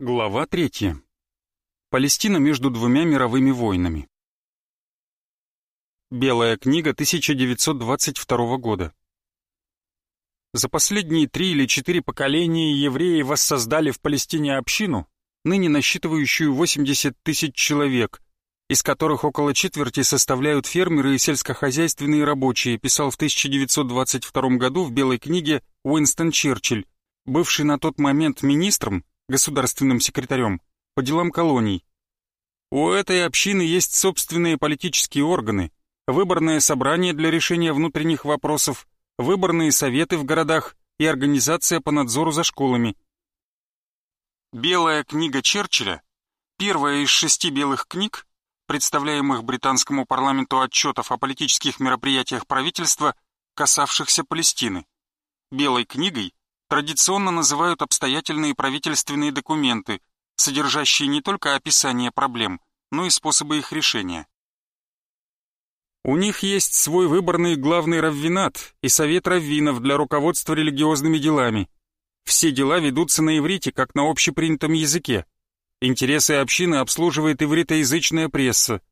Глава третья. Палестина между двумя мировыми войнами. Белая книга 1922 года. За последние три или четыре поколения евреи воссоздали в Палестине общину, ныне насчитывающую 80 тысяч человек, из которых около четверти составляют фермеры и сельскохозяйственные рабочие, писал в 1922 году в Белой книге Уинстон Черчилль, бывший на тот момент министром государственным секретарем, по делам колоний. У этой общины есть собственные политические органы, выборное собрание для решения внутренних вопросов, выборные советы в городах и организация по надзору за школами. Белая книга Черчилля, первая из шести белых книг, представляемых британскому парламенту отчетов о политических мероприятиях правительства, касавшихся Палестины. Белой книгой традиционно называют обстоятельные правительственные документы, содержащие не только описание проблем, но и способы их решения. У них есть свой выборный главный раввинат и совет раввинов для руководства религиозными делами. Все дела ведутся на иврите, как на общепринятом языке. Интересы общины обслуживает ивритоязычная пресса.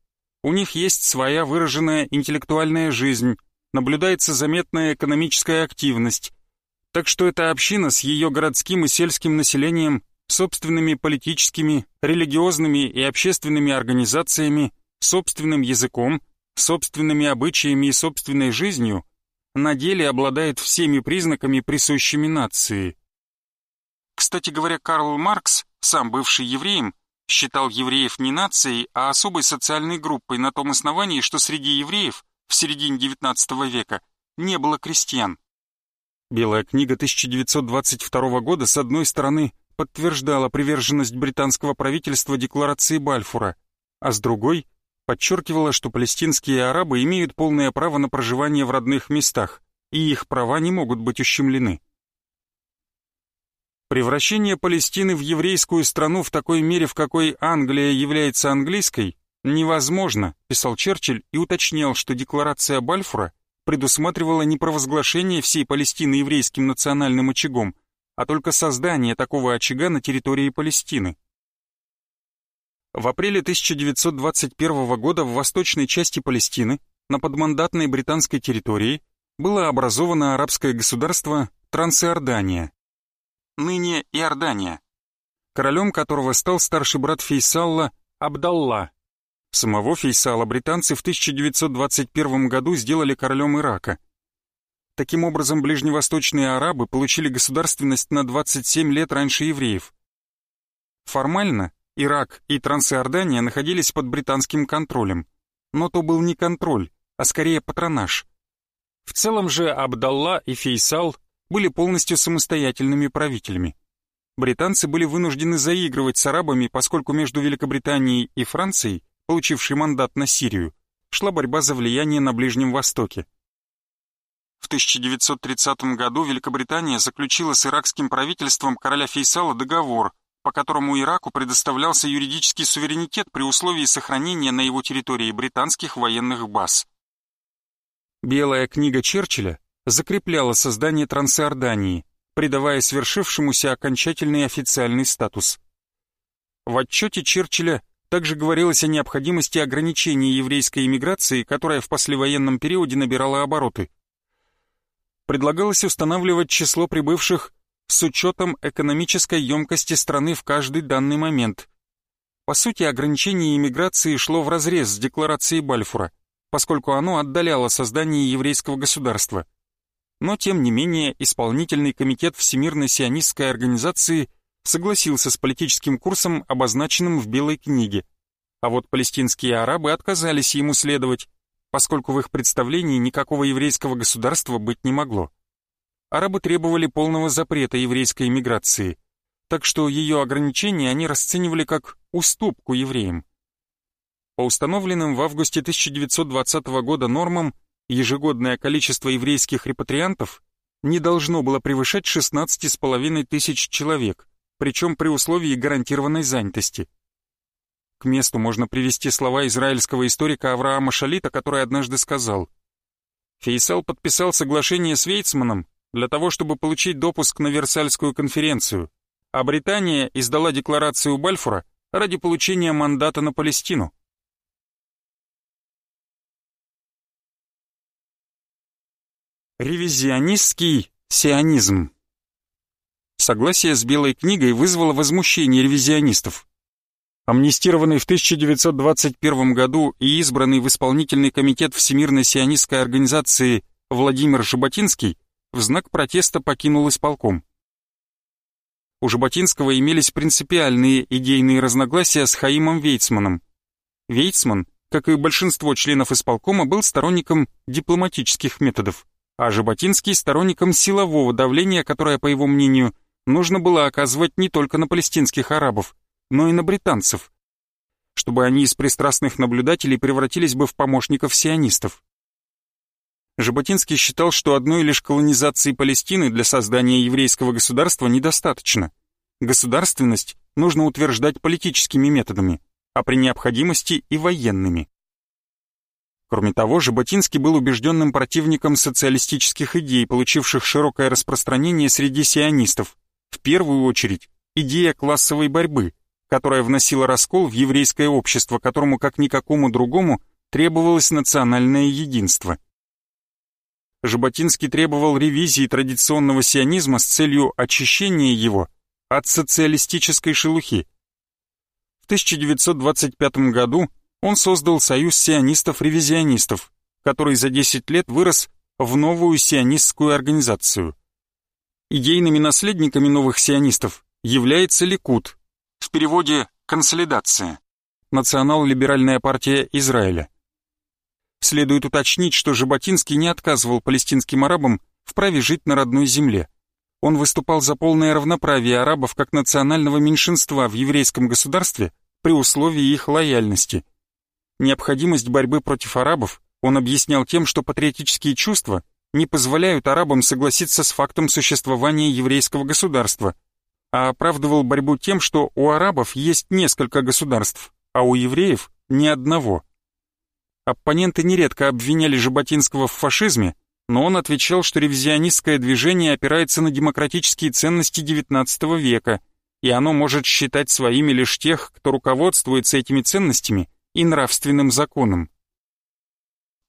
У них есть своя выраженная интеллектуальная жизнь, наблюдается заметная экономическая активность, так что эта община с ее городским и сельским населением, собственными политическими, религиозными и общественными организациями, собственным языком, собственными обычаями и собственной жизнью на деле обладает всеми признаками, присущими нации. Кстати говоря, Карл Маркс, сам бывший евреем, считал евреев не нацией, а особой социальной группой на том основании, что среди евреев в середине XIX века не было крестьян. Белая книга 1922 года, с одной стороны, подтверждала приверженность британского правительства декларации Бальфура, а с другой подчеркивала, что палестинские арабы имеют полное право на проживание в родных местах, и их права не могут быть ущемлены. Превращение Палестины в еврейскую страну в такой мере, в какой Англия является английской, невозможно, писал Черчилль и уточнял, что декларация Бальфура предусматривала не провозглашение всей Палестины еврейским национальным очагом, а только создание такого очага на территории Палестины. В апреле 1921 года в восточной части Палестины, на подмандатной британской территории, было образовано арабское государство Трансиордания, ныне Иордания, королем которого стал старший брат Фейсалла Абдалла, Самого Фейсала британцы в 1921 году сделали королем Ирака. Таким образом, ближневосточные арабы получили государственность на 27 лет раньше евреев. Формально Ирак и Трансиордания находились под британским контролем, но то был не контроль, а скорее патронаж. В целом же Абдалла и Фейсал были полностью самостоятельными правителями. Британцы были вынуждены заигрывать с арабами, поскольку между Великобританией и Францией получивший мандат на Сирию, шла борьба за влияние на Ближнем Востоке. В 1930 году Великобритания заключила с иракским правительством короля Фейсала договор, по которому Ираку предоставлялся юридический суверенитет при условии сохранения на его территории британских военных баз. Белая книга Черчилля закрепляла создание Трансиордании, придавая свершившемуся окончательный официальный статус. В отчете Черчилля также говорилось о необходимости ограничения еврейской иммиграции, которая в послевоенном периоде набирала обороты. Предлагалось устанавливать число прибывших с учетом экономической емкости страны в каждый данный момент. По сути, ограничение иммиграции шло вразрез с декларацией Бальфура, поскольку оно отдаляло создание еврейского государства. Но, тем не менее, исполнительный комитет Всемирной сионистской организации – согласился с политическим курсом, обозначенным в Белой книге. А вот палестинские арабы отказались ему следовать, поскольку в их представлении никакого еврейского государства быть не могло. Арабы требовали полного запрета еврейской эмиграции, так что ее ограничения они расценивали как уступку евреям. По установленным в августе 1920 года нормам, ежегодное количество еврейских репатриантов не должно было превышать 16,5 тысяч человек – причем при условии гарантированной занятости. К месту можно привести слова израильского историка Авраама Шалита, который однажды сказал «Фейсал подписал соглашение с Вейцманом для того, чтобы получить допуск на Версальскую конференцию, а Британия издала декларацию Бальфура ради получения мандата на Палестину. Ревизионистский сионизм Согласие с Белой книгой вызвало возмущение ревизионистов. Амнистированный в 1921 году и избранный в исполнительный комитет Всемирной сионистской организации Владимир Жаботинский в знак протеста покинул исполком. У Жаботинского имелись принципиальные идейные разногласия с Хаимом Вейцманом. Вейцман, как и большинство членов исполкома, был сторонником дипломатических методов, а Жаботинский сторонником силового давления, которое, по его мнению, нужно было оказывать не только на палестинских арабов, но и на британцев, чтобы они из пристрастных наблюдателей превратились бы в помощников сионистов. Жаботинский считал, что одной лишь колонизации Палестины для создания еврейского государства недостаточно. Государственность нужно утверждать политическими методами, а при необходимости и военными. Кроме того, Жаботинский был убежденным противником социалистических идей, получивших широкое распространение среди сионистов, в первую очередь идея классовой борьбы, которая вносила раскол в еврейское общество, которому как никакому другому требовалось национальное единство. Жаботинский требовал ревизии традиционного сионизма с целью очищения его от социалистической шелухи. В 1925 году он создал Союз сионистов-ревизионистов, который за 10 лет вырос в новую сионистскую организацию. Идейными наследниками новых сионистов является Ликут, в переводе «консолидация», национал-либеральная партия Израиля. Следует уточнить, что Жаботинский не отказывал палестинским арабам в праве жить на родной земле. Он выступал за полное равноправие арабов как национального меньшинства в еврейском государстве при условии их лояльности. Необходимость борьбы против арабов он объяснял тем, что патриотические чувства не позволяют арабам согласиться с фактом существования еврейского государства, а оправдывал борьбу тем, что у арабов есть несколько государств, а у евреев ни одного. Оппоненты нередко обвиняли Жаботинского в фашизме, но он отвечал, что ревизионистское движение опирается на демократические ценности XIX века, и оно может считать своими лишь тех, кто руководствуется этими ценностями и нравственным законом.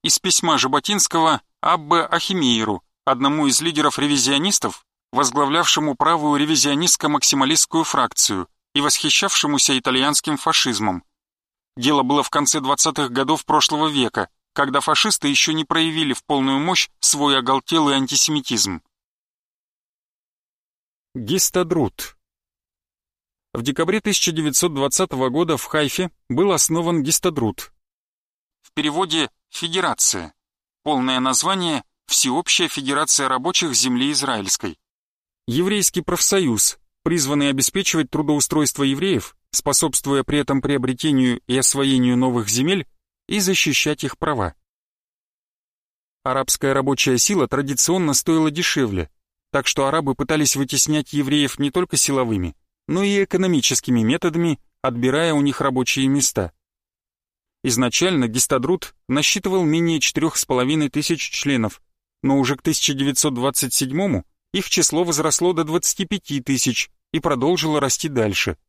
Из письма Жаботинского Аббе Ахимеиру, одному из лидеров ревизионистов, возглавлявшему правую ревизионистско-максималистскую фракцию и восхищавшемуся итальянским фашизмом. Дело было в конце 20-х годов прошлого века, когда фашисты еще не проявили в полную мощь свой оголтелый антисемитизм. Гистадрут В декабре 1920 года в Хайфе был основан Гистадрут. В переводе «Федерация». Полное название «Всеобщая Федерация рабочих земли израильской» еврейский профсоюз, призванный обеспечивать трудоустройство евреев, способствуя при этом приобретению и освоению новых земель и защищать их права. Арабская рабочая сила традиционно стоила дешевле, так что арабы пытались вытеснять евреев не только силовыми, но и экономическими методами, отбирая у них рабочие места. Изначально Гистадрут насчитывал менее 4,5 тысяч членов, но уже к 1927 году их число возросло до 25 тысяч и продолжило расти дальше.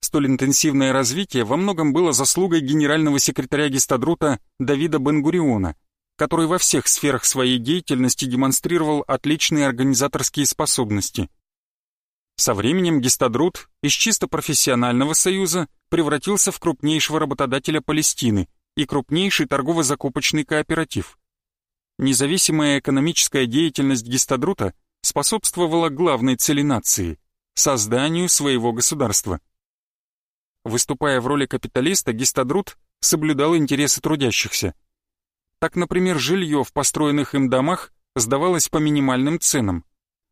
Столь интенсивное развитие во многом было заслугой генерального секретаря Гестадрута Давида Бенгуриона, который во всех сферах своей деятельности демонстрировал отличные организаторские способности. Со временем Гестадрут из чисто профессионального союза превратился в крупнейшего работодателя Палестины и крупнейший торгово-закупочный кооператив. Независимая экономическая деятельность Гестадрута способствовала главной цели нации — созданию своего государства. Выступая в роли капиталиста, Гистадрут соблюдал интересы трудящихся. Так, например, жилье в построенных им домах сдавалось по минимальным ценам,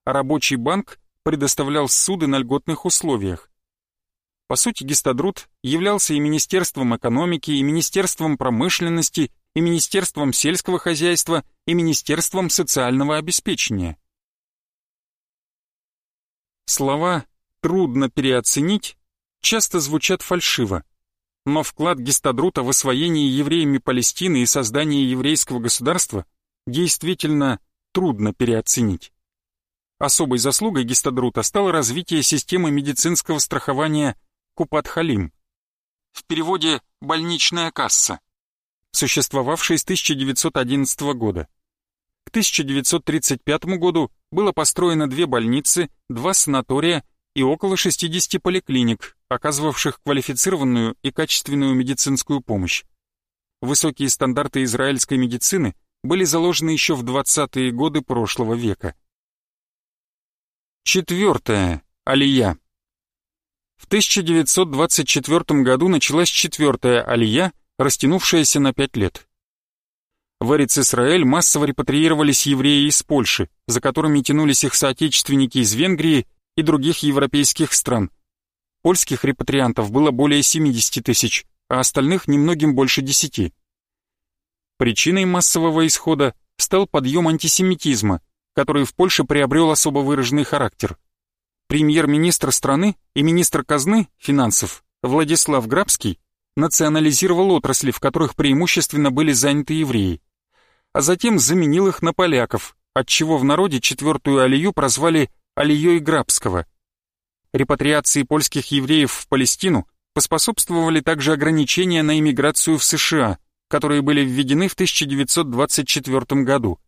а рабочий банк предоставлял суды на льготных условиях. По сути, Гистадрут являлся и Министерством экономики, и Министерством промышленности, и Министерством сельского хозяйства, и Министерством социального обеспечения. Слова «трудно переоценить» часто звучат фальшиво, но вклад Гестадрута в освоение евреями Палестины и создание еврейского государства действительно трудно переоценить. Особой заслугой Гистадрута стало развитие системы медицинского страхования Купат-Халим. В переводе «больничная касса», существовавшей с 1911 года. К 1935 году было построено две больницы, два санатория и около 60 поликлиник, оказывавших квалифицированную и качественную медицинскую помощь. Высокие стандарты израильской медицины были заложены еще в 20-е годы прошлого века. Четвертая. Алия. В 1924 году началась четвертая алия, растянувшаяся на пять лет. В Эрец-Исраэль массово репатриировались евреи из Польши, за которыми тянулись их соотечественники из Венгрии и других европейских стран. Польских репатриантов было более 70 тысяч, а остальных немногим больше 10. Причиной массового исхода стал подъем антисемитизма – который в Польше приобрел особо выраженный характер. Премьер-министр страны и министр казны финансов Владислав Грабский национализировал отрасли, в которых преимущественно были заняты евреи, а затем заменил их на поляков, отчего в народе четвертую алию прозвали Алией Грабского. Репатриации польских евреев в Палестину поспособствовали также ограничения на иммиграцию в США, которые были введены в 1924 году.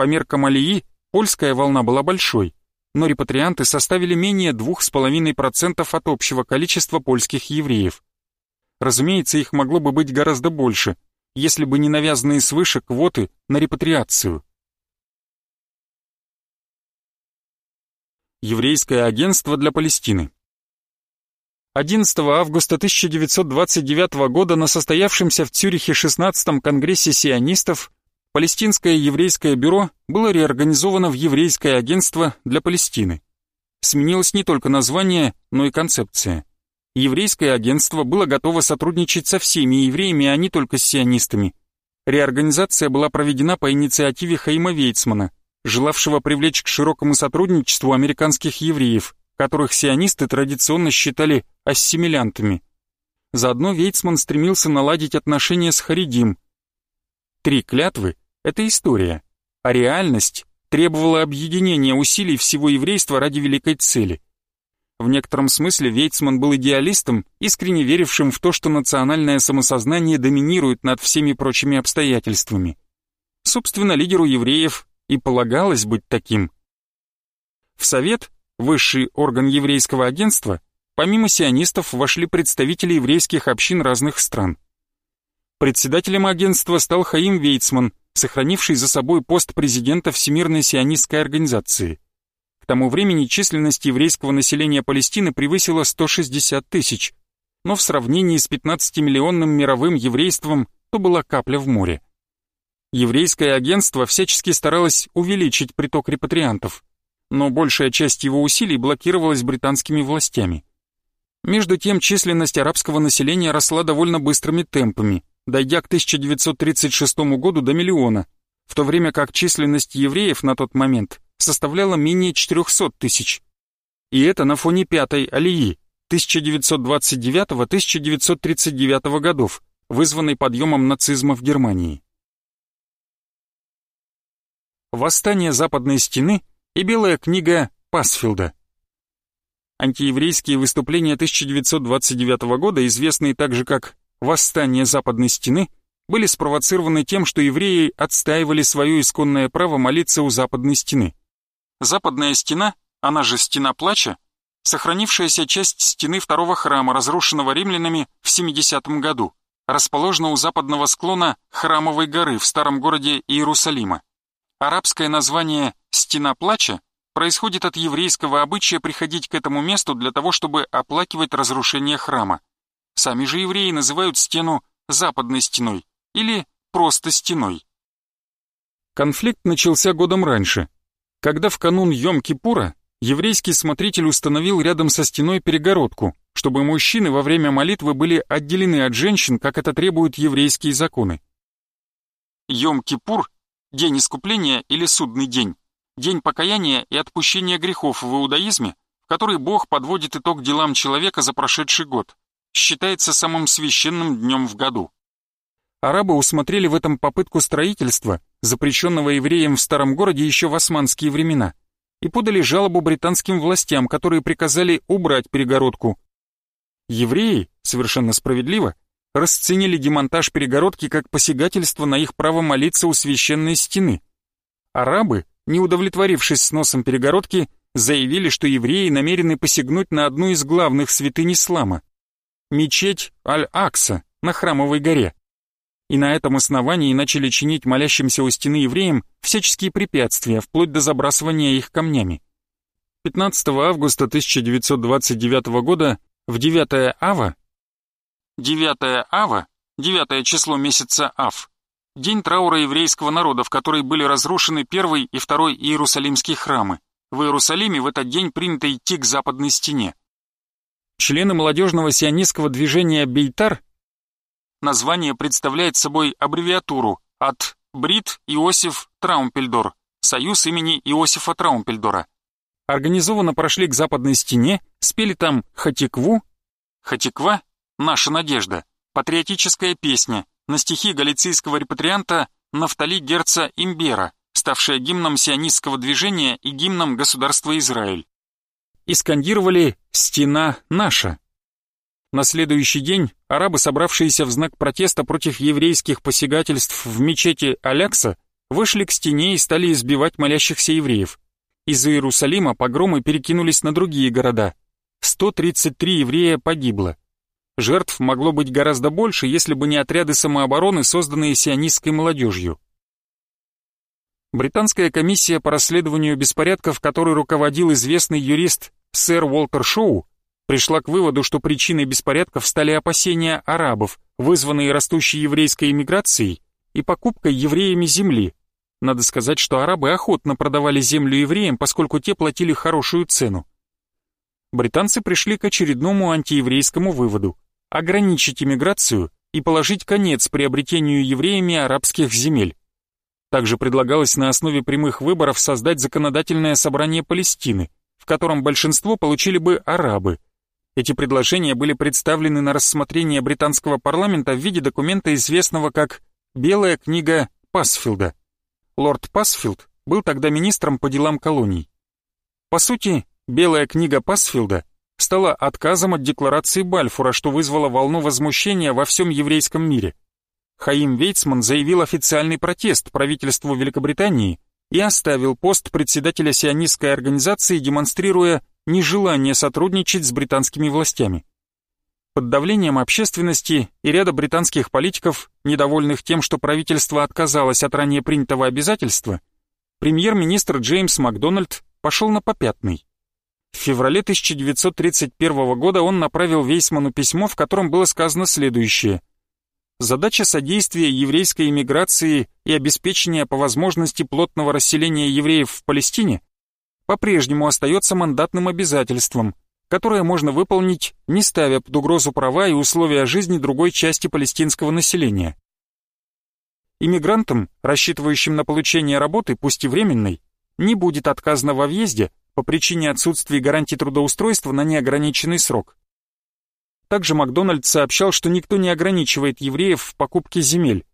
По меркам Алии, польская волна была большой, но репатрианты составили менее 2,5% от общего количества польских евреев. Разумеется, их могло бы быть гораздо больше, если бы не навязанные свыше квоты на репатриацию. Еврейское агентство для Палестины 11 августа 1929 года на состоявшемся в Цюрихе 16-м Конгрессе сионистов Палестинское еврейское бюро было реорганизовано в Еврейское агентство для Палестины. Сменилось не только название, но и концепция. Еврейское агентство было готово сотрудничать со всеми евреями, а не только с сионистами. Реорганизация была проведена по инициативе Хаима Вейцмана, желавшего привлечь к широкому сотрудничеству американских евреев, которых сионисты традиционно считали ассимилянтами. Заодно Вейцман стремился наладить отношения с Харидим. Три клятвы это история, а реальность требовала объединения усилий всего еврейства ради великой цели. В некотором смысле Вейцман был идеалистом, искренне верившим в то, что национальное самосознание доминирует над всеми прочими обстоятельствами. Собственно, лидеру евреев и полагалось быть таким. В Совет, высший орган еврейского агентства, помимо сионистов вошли представители еврейских общин разных стран. Председателем агентства стал Хаим Вейцман, сохранивший за собой пост президента Всемирной сионистской организации. К тому времени численность еврейского населения Палестины превысила 160 тысяч, но в сравнении с 15-миллионным мировым еврейством то была капля в море. Еврейское агентство всячески старалось увеличить приток репатриантов, но большая часть его усилий блокировалась британскими властями. Между тем численность арабского населения росла довольно быстрыми темпами – дойдя к 1936 году до миллиона, в то время как численность евреев на тот момент составляла менее 400 тысяч. И это на фоне пятой алии 1929-1939 годов, вызванной подъемом нацизма в Германии. Восстание Западной Стены и Белая книга Пасфилда. Антиеврейские выступления 1929 года, известные также как восстания Западной Стены были спровоцированы тем, что евреи отстаивали свое исконное право молиться у Западной Стены. Западная Стена, она же Стена Плача, сохранившаяся часть стены второго храма, разрушенного римлянами в 70 году, расположена у западного склона Храмовой горы в старом городе Иерусалима. Арабское название «Стена Плача» происходит от еврейского обычая приходить к этому месту для того, чтобы оплакивать разрушение храма. Сами же евреи называют стену западной стеной или просто стеной. Конфликт начался годом раньше, когда в канун Йом-Кипура еврейский смотритель установил рядом со стеной перегородку, чтобы мужчины во время молитвы были отделены от женщин, как это требуют еврейские законы. Йом-Кипур – день искупления или судный день, день покаяния и отпущения грехов в иудаизме, в который Бог подводит итог делам человека за прошедший год считается самым священным днем в году. Арабы усмотрели в этом попытку строительства, запрещенного евреям в старом городе еще в османские времена. и подали жалобу британским властям, которые приказали убрать перегородку. Евреи, совершенно справедливо, расценили демонтаж перегородки как посягательство на их право молиться у священной стены. Арабы, не удовлетворившись сносом перегородки, заявили, что евреи намерены посягнуть на одну из главных святынь ислама – мечеть Аль-Акса на Храмовой горе. И на этом основании начали чинить молящимся у стены евреям всяческие препятствия, вплоть до забрасывания их камнями. 15 августа 1929 года в 9 ава 9 ава, 9 число месяца Ав, день траура еврейского народа, в который были разрушены первый и второй Иерусалимские храмы. В Иерусалиме в этот день принято идти к западной стене. Члены молодежного сионистского движения «Бейтар» название представляет собой аббревиатуру от Брит Иосиф Траумпельдор, союз имени Иосифа Траумпельдора. Организованно прошли к западной стене, спели там «Хатикву», «Хатиква» — «Наша надежда», патриотическая песня на стихи галицийского репатрианта Нафтали Герца Имбера, ставшая гимном сионистского движения и гимном государства Израиль. И скандировали «Стена наша». На следующий день арабы, собравшиеся в знак протеста против еврейских посягательств в мечети Алякса, вышли к стене и стали избивать молящихся евреев. Из Иерусалима погромы перекинулись на другие города. 133 еврея погибло. Жертв могло быть гораздо больше, если бы не отряды самообороны, созданные сионистской молодежью. Британская комиссия по расследованию беспорядков, которой руководил известный юрист сэр Уолтер Шоу, пришла к выводу, что причиной беспорядков стали опасения арабов, вызванные растущей еврейской эмиграцией и покупкой евреями земли. Надо сказать, что арабы охотно продавали землю евреям, поскольку те платили хорошую цену. Британцы пришли к очередному антиеврейскому выводу – ограничить иммиграцию и положить конец приобретению евреями арабских земель. Также предлагалось на основе прямых выборов создать законодательное собрание Палестины, в котором большинство получили бы арабы. Эти предложения были представлены на рассмотрение британского парламента в виде документа, известного как «Белая книга Пасфилда». Лорд Пасфилд был тогда министром по делам колоний. По сути, «Белая книга Пасфилда» стала отказом от декларации Бальфура, что вызвало волну возмущения во всем еврейском мире – Хаим Вейцман заявил официальный протест правительству Великобритании и оставил пост председателя сионистской организации, демонстрируя нежелание сотрудничать с британскими властями. Под давлением общественности и ряда британских политиков, недовольных тем, что правительство отказалось от ранее принятого обязательства, премьер-министр Джеймс Макдональд пошел на попятный. В феврале 1931 года он направил Вейсману письмо, в котором было сказано следующее – Задача содействия еврейской эмиграции и обеспечения по возможности плотного расселения евреев в Палестине по-прежнему остается мандатным обязательством, которое можно выполнить, не ставя под угрозу права и условия жизни другой части палестинского населения. Иммигрантам, рассчитывающим на получение работы, пусть и временной, не будет отказано во въезде по причине отсутствия гарантий трудоустройства на неограниченный срок. Также Макдональд сообщал, что никто не ограничивает евреев в покупке земель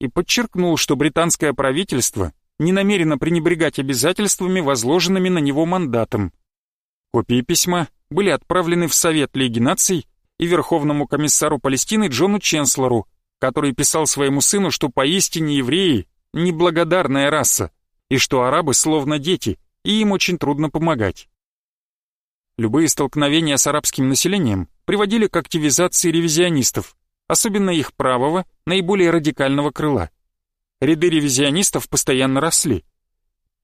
и подчеркнул, что британское правительство не намерено пренебрегать обязательствами, возложенными на него мандатом. Копии письма были отправлены в Совет Лиги наций и Верховному комиссару Палестины Джону Ченслору, который писал своему сыну, что поистине евреи – неблагодарная раса, и что арабы словно дети, и им очень трудно помогать. Любые столкновения с арабским населением приводили к активизации ревизионистов, особенно их правого, наиболее радикального крыла. Ряды ревизионистов постоянно росли.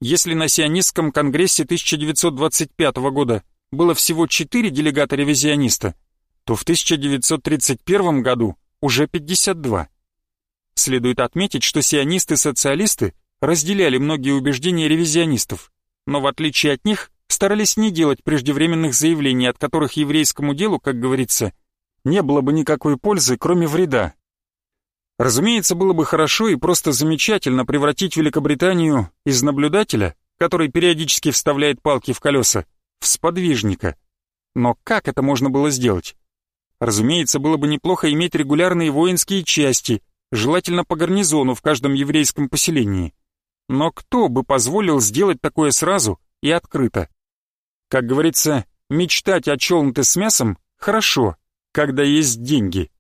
Если на сионистском конгрессе 1925 года было всего 4 делегата-ревизиониста, то в 1931 году уже 52. Следует отметить, что сионисты-социалисты разделяли многие убеждения ревизионистов, но в отличие от них старались не делать преждевременных заявлений, от которых еврейскому делу, как говорится, не было бы никакой пользы, кроме вреда. Разумеется, было бы хорошо и просто замечательно превратить Великобританию из наблюдателя, который периодически вставляет палки в колеса, в сподвижника. Но как это можно было сделать? Разумеется, было бы неплохо иметь регулярные воинские части, желательно по гарнизону в каждом еврейском поселении. Но кто бы позволил сделать такое сразу и открыто. Как говорится, мечтать о челнте с мясом хорошо, когда есть деньги.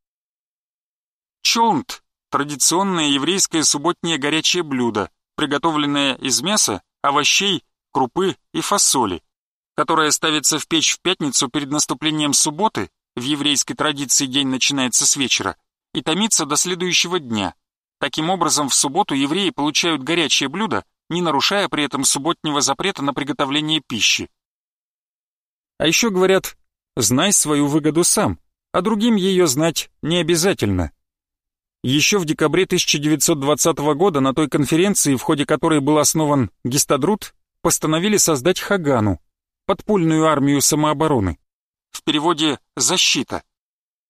Челнт – традиционное еврейское субботнее горячее блюдо, приготовленное из мяса, овощей, крупы и фасоли, которое ставится в печь в пятницу перед наступлением субботы, в еврейской традиции день начинается с вечера, и томится до следующего дня. Таким образом, в субботу евреи получают горячее блюдо, не нарушая при этом субботнего запрета на приготовление пищи. А еще говорят, знай свою выгоду сам, а другим ее знать не обязательно. Еще в декабре 1920 года на той конференции, в ходе которой был основан Гистадрут, постановили создать Хагану, подпольную армию самообороны. В переводе «защита».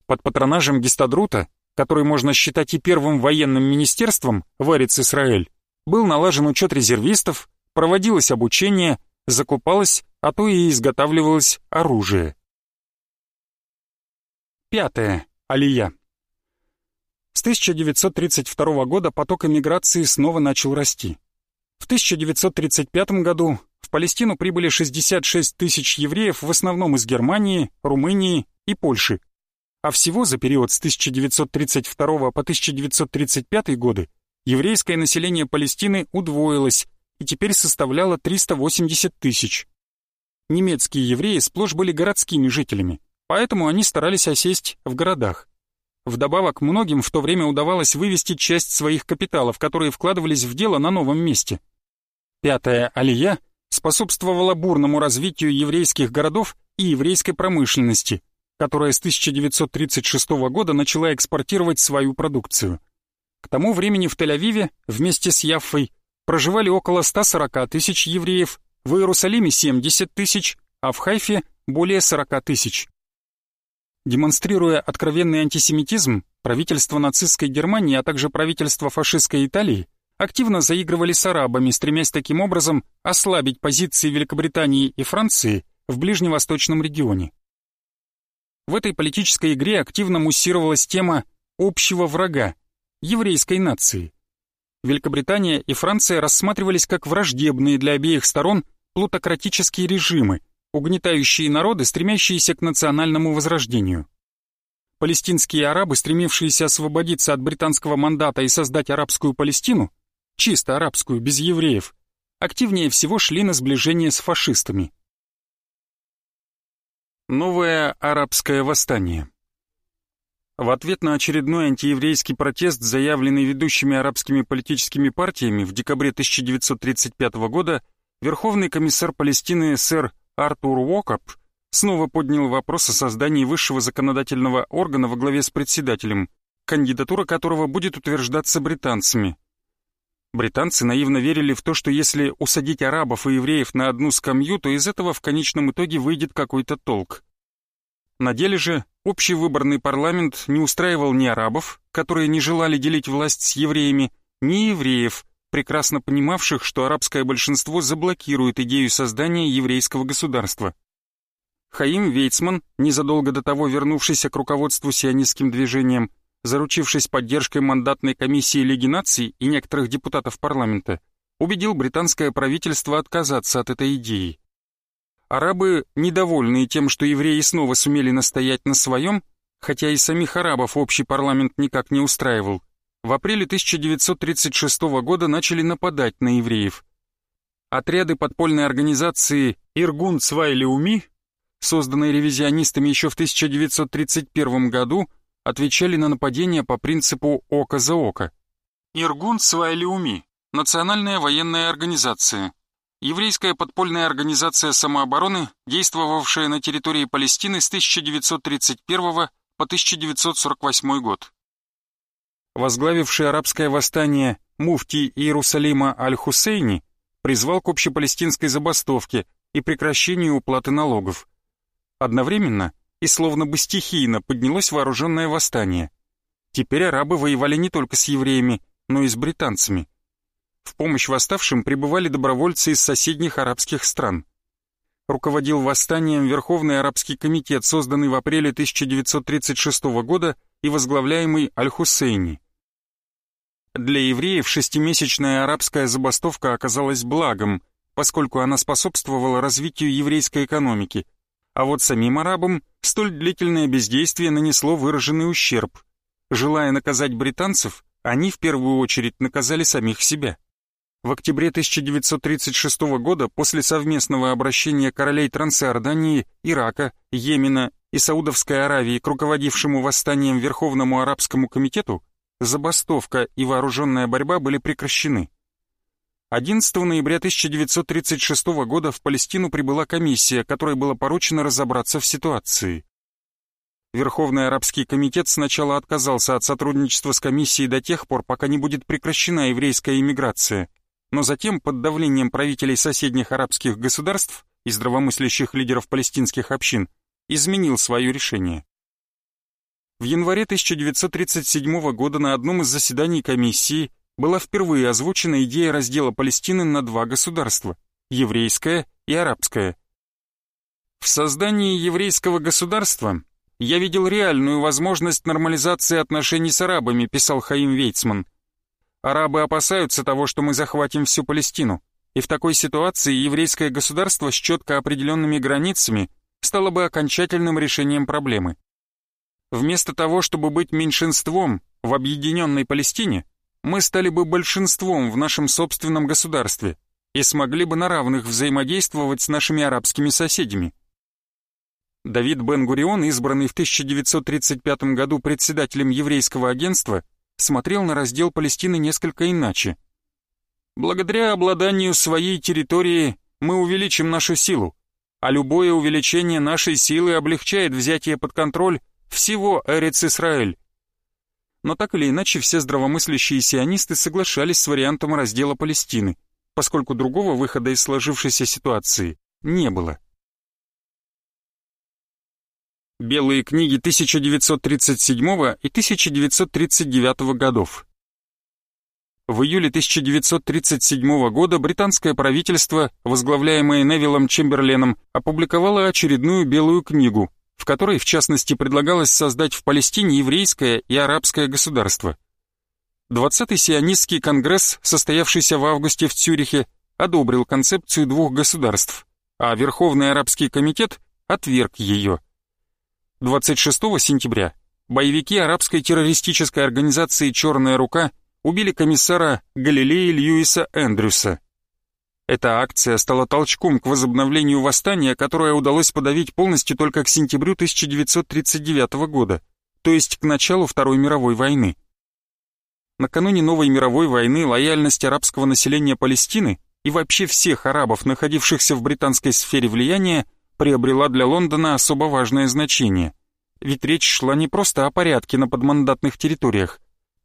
Под патронажем Гистадрута, который можно считать и первым военным министерством в Арец-Исраэль, был налажен учет резервистов, проводилось обучение, закупалось, а то и изготавливалось оружие. Пятое. Алия. С 1932 года поток эмиграции снова начал расти. В 1935 году в Палестину прибыли 66 тысяч евреев в основном из Германии, Румынии и Польши. А всего за период с 1932 по 1935 годы еврейское население Палестины удвоилось и теперь составляло 380 тысяч. Немецкие евреи сплошь были городскими жителями, поэтому они старались осесть в городах. Вдобавок, многим в то время удавалось вывести часть своих капиталов, которые вкладывались в дело на новом месте. Пятая алия способствовала бурному развитию еврейских городов и еврейской промышленности, которая с 1936 года начала экспортировать свою продукцию. К тому времени в Тель-Авиве вместе с Яффой проживали около 140 тысяч евреев, в Иерусалиме 70 тысяч, а в Хайфе более 40 тысяч. Демонстрируя откровенный антисемитизм, правительство нацистской Германии, а также правительство фашистской Италии активно заигрывали с арабами, стремясь таким образом ослабить позиции Великобритании и Франции в ближневосточном регионе. В этой политической игре активно муссировалась тема общего врага – еврейской нации. Великобритания и Франция рассматривались как враждебные для обеих сторон плутократические режимы – угнетающие народы, стремящиеся к национальному возрождению. Палестинские арабы, стремившиеся освободиться от британского мандата и создать арабскую Палестину, чисто арабскую, без евреев, активнее всего шли на сближение с фашистами. Новое арабское восстание В ответ на очередной антиеврейский протест, заявленный ведущими арабскими политическими партиями в декабре 1935 года, Верховный комиссар Палестины сэр Артур Уокап снова поднял вопрос о создании высшего законодательного органа во главе с председателем, кандидатура которого будет утверждаться британцами. Британцы наивно верили в то, что если усадить арабов и евреев на одну скамью, то из этого в конечном итоге выйдет какой-то толк. На деле же общий выборный парламент не устраивал ни арабов, которые не желали делить власть с евреями, ни евреев, прекрасно понимавших, что арабское большинство заблокирует идею создания еврейского государства. Хаим Вейцман, незадолго до того вернувшийся к руководству сионистским движением, заручившись поддержкой мандатной комиссии Лиги наций и некоторых депутатов парламента, убедил британское правительство отказаться от этой идеи. Арабы, недовольные тем, что евреи снова сумели настоять на своем, хотя и самих арабов общий парламент никак не устраивал, в апреле 1936 года начали нападать на евреев. Отряды подпольной организации «Иргун Цвайлеуми», созданные ревизионистами еще в 1931 году, отвечали на нападения по принципу «око за око». Иргун Цвайлеуми – национальная военная организация. Еврейская подпольная организация самообороны, действовавшая на территории Палестины с 1931 по 1948 год возглавивший арабское восстание муфти Иерусалима Аль-Хусейни, призвал к общепалестинской забастовке и прекращению уплаты налогов. Одновременно и словно бы стихийно поднялось вооруженное восстание. Теперь арабы воевали не только с евреями, но и с британцами. В помощь восставшим прибывали добровольцы из соседних арабских стран. Руководил восстанием Верховный арабский комитет, созданный в апреле 1936 года и возглавляемый Аль-Хусейни. Для евреев шестимесячная арабская забастовка оказалась благом, поскольку она способствовала развитию еврейской экономики, а вот самим арабам столь длительное бездействие нанесло выраженный ущерб. Желая наказать британцев, они в первую очередь наказали самих себя. В октябре 1936 года, после совместного обращения королей Трансиордании, Ирака, Йемена и Саудовской Аравии к руководившему восстанием Верховному Арабскому комитету, забастовка и вооруженная борьба были прекращены. 11 ноября 1936 года в Палестину прибыла комиссия, которой было поручено разобраться в ситуации. Верховный арабский комитет сначала отказался от сотрудничества с комиссией до тех пор, пока не будет прекращена еврейская иммиграция, но затем, под давлением правителей соседних арабских государств и здравомыслящих лидеров палестинских общин, изменил свое решение. В январе 1937 года на одном из заседаний комиссии была впервые озвучена идея раздела Палестины на два государства – еврейское и арабское. В создании еврейского государства я видел реальную возможность нормализации отношений с арабами, писал Хаим Вейцман. Арабы опасаются того, что мы захватим всю Палестину, и в такой ситуации еврейское государство с четко определенными границами стало бы окончательным решением проблемы. Вместо того, чтобы быть меньшинством в объединенной Палестине, мы стали бы большинством в нашем собственном государстве и смогли бы на равных взаимодействовать с нашими арабскими соседями. Давид Бен-Гурион, избранный в 1935 году председателем еврейского агентства, смотрел на раздел Палестины несколько иначе. «Благодаря обладанию своей территории мы увеличим нашу силу, а любое увеличение нашей силы облегчает взятие под контроль всего Эрец-Исраэль, но так или иначе все здравомыслящие сионисты соглашались с вариантом раздела Палестины, поскольку другого выхода из сложившейся ситуации не было. Белые книги 1937 и 1939 годов. В июле 1937 года британское правительство, возглавляемое Невиллом Чемберленом, опубликовало очередную белую книгу, в которой, в частности, предлагалось создать в Палестине еврейское и арабское государство. 20-й сионистский конгресс, состоявшийся в августе в Цюрихе, одобрил концепцию двух государств, а Верховный арабский комитет отверг ее. 26 сентября боевики арабской террористической организации «Черная рука» убили комиссара Галилея Льюиса Эндрюса. Эта акция стала толчком к возобновлению восстания, которое удалось подавить полностью только к сентябрю 1939 года, то есть к началу Второй мировой войны. Накануне новой мировой войны лояльность арабского населения Палестины и вообще всех арабов, находившихся в британской сфере влияния, приобрела для Лондона особо важное значение. Ведь речь шла не просто о порядке на подмандатных территориях.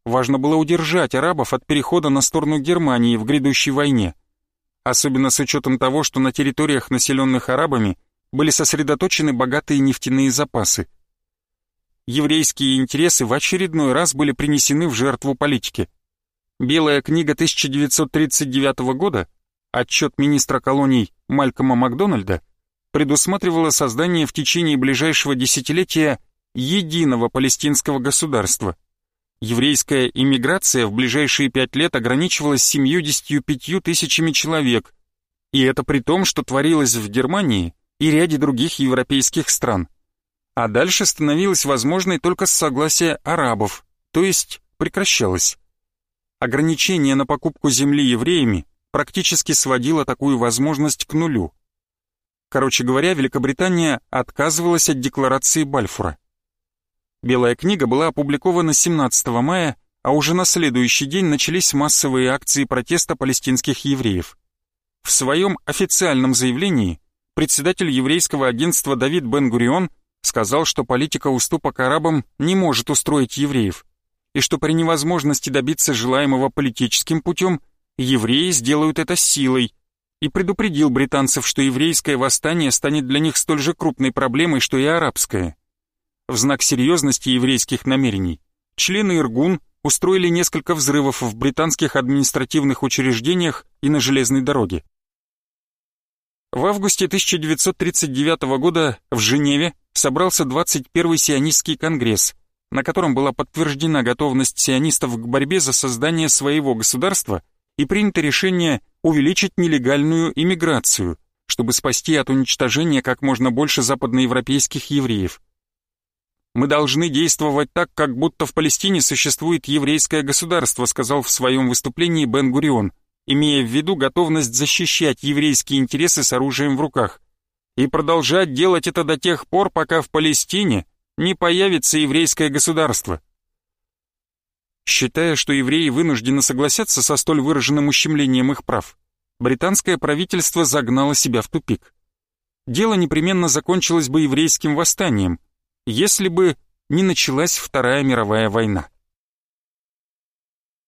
Важно было удержать арабов от перехода на сторону Германии в грядущей войне – особенно с учетом того, что на территориях, населенных арабами, были сосредоточены богатые нефтяные запасы. Еврейские интересы в очередной раз были принесены в жертву политики. Белая книга 1939 года, отчет министра колоний Малькома Макдональда, предусматривала создание в течение ближайшего десятилетия единого палестинского государства – Еврейская иммиграция в ближайшие пять лет ограничивалась 75 тысячами человек, и это при том, что творилось в Германии и ряде других европейских стран. А дальше становилось возможной только с согласия арабов, то есть прекращалось. Ограничение на покупку земли евреями практически сводило такую возможность к нулю. Короче говоря, Великобритания отказывалась от декларации Бальфура. Белая книга была опубликована 17 мая, а уже на следующий день начались массовые акции протеста палестинских евреев. В своем официальном заявлении председатель еврейского агентства Давид Бен-Гурион сказал, что политика уступок арабам не может устроить евреев, и что при невозможности добиться желаемого политическим путем евреи сделают это силой, и предупредил британцев, что еврейское восстание станет для них столь же крупной проблемой, что и арабское. В знак серьезности еврейских намерений члены Иргун устроили несколько взрывов в британских административных учреждениях и на железной дороге. В августе 1939 года в Женеве собрался 21-й сионистский конгресс, на котором была подтверждена готовность сионистов к борьбе за создание своего государства и принято решение увеличить нелегальную иммиграцию, чтобы спасти от уничтожения как можно больше западноевропейских евреев. «Мы должны действовать так, как будто в Палестине существует еврейское государство», сказал в своем выступлении Бен-Гурион, имея в виду готовность защищать еврейские интересы с оружием в руках, и продолжать делать это до тех пор, пока в Палестине не появится еврейское государство. Считая, что евреи вынуждены согласятся со столь выраженным ущемлением их прав, британское правительство загнало себя в тупик. Дело непременно закончилось бы еврейским восстанием, если бы не началась Вторая мировая война.